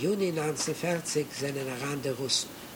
Juni 1940 sind an der Russen.